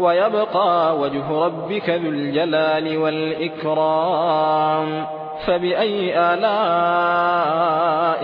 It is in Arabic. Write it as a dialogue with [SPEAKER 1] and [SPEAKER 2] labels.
[SPEAKER 1] ويبقى وجه ربك ذو الجلال والإكرام. فبأي آلاء